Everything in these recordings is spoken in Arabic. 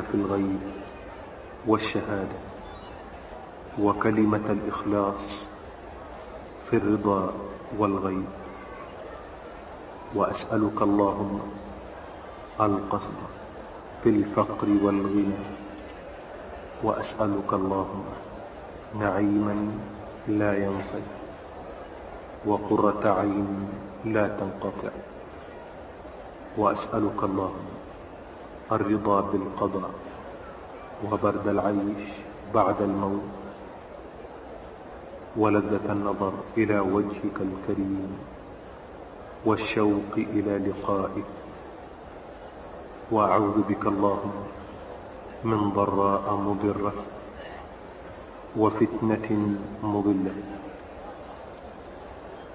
في الغيب والشهادة وكلمة الإخلاص في الرضا والغيب. وأسألك اللهم القصد في الفقر والغنى. وأسألك اللهم نعيما لا ينفد وقرة عين لا تنقطع. وأسألك اللهم الرضا بالقضاء وبرد العيش بعد الموت ولذة النظر إلى وجهك الكريم والشوق إلى لقائك. وأعوذ بك اللهم من ضراء مضرة وفتنة مضلة.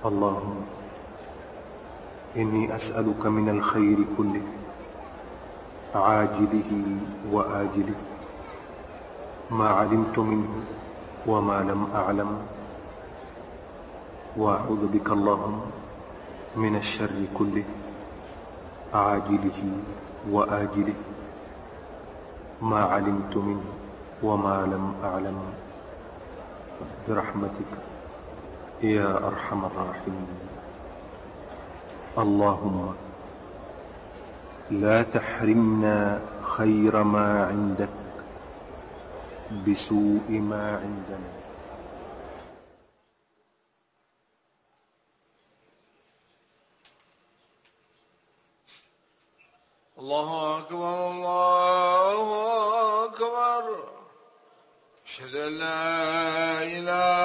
اللهم إني أسألك من الخير كله عاجله وآجله. ما علمت منه وما لم أعلم. وأعوذ بك اللهم من الشر كله عاجله وآجله. ما علمت منه وما لم أعلم. برحمتك يا أرحم الراحمين. اللهم لا تحرمنا خير ما عندك بسوء ما عندنا. الله أكبر الله أكبر. أشهد أن لا إله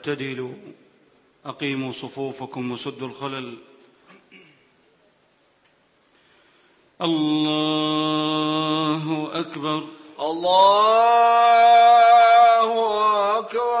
اعتدلوا أقيموا صفوفكم وسدوا الخلل. الله أكبر. الله أكبر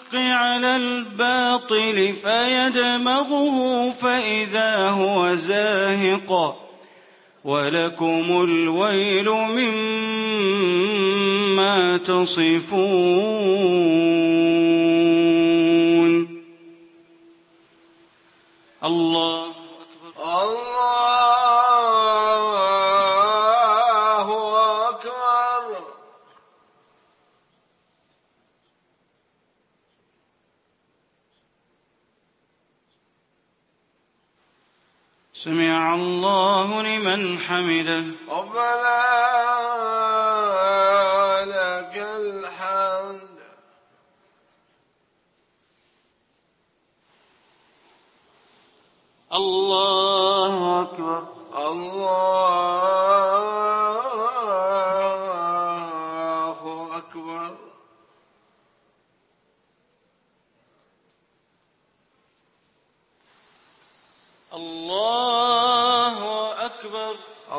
على الباطل فيدمغه فإذا هو زاهق. ولكم الويل مما تصفون الله أكبر الله أكبر سمع الله لمن حمده. ربنا لك الحمد. الله أكبر الله أكبر الله أكبر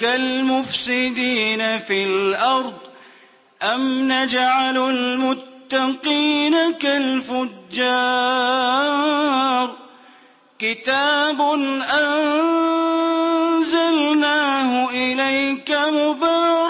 كالمفسدين في الأرض أم نجعل المتقين كالفجار كتاب أنزلناه إليك مبارك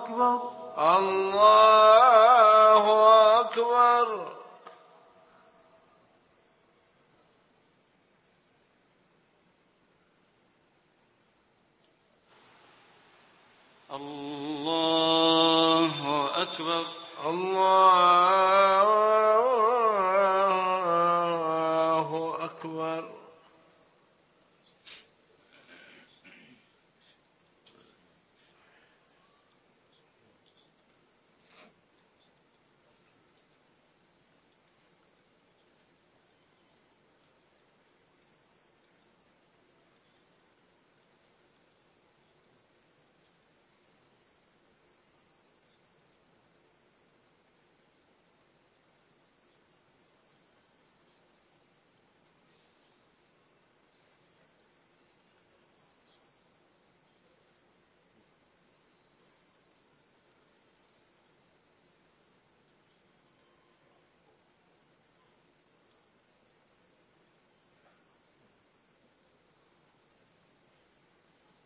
أكبر. الله أكبر الله أكبر الله أكبر